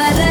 para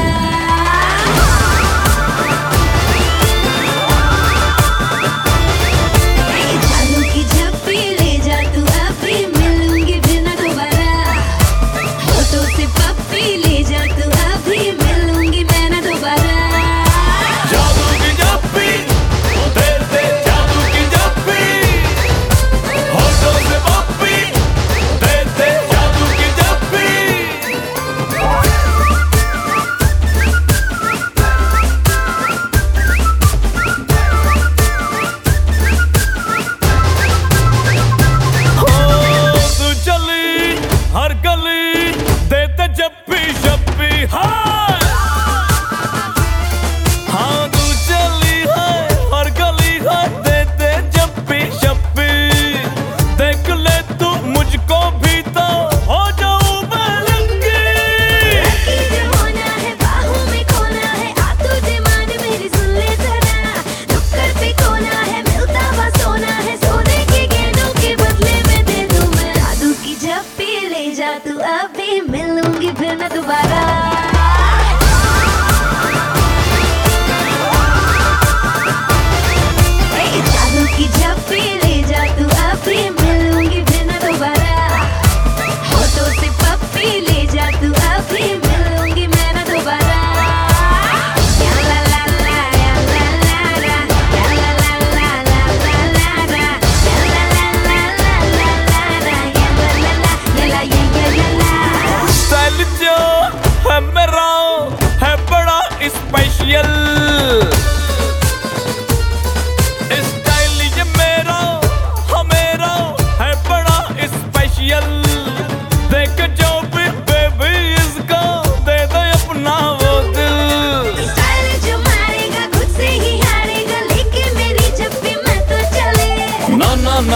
मिलूंगी फिर न दोबारा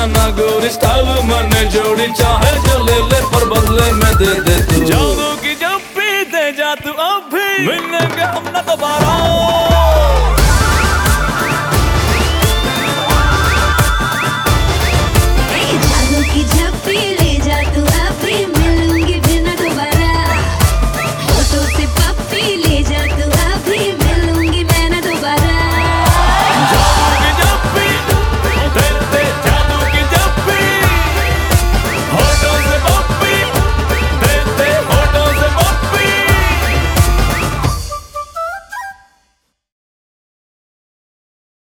Na Glory Star Manager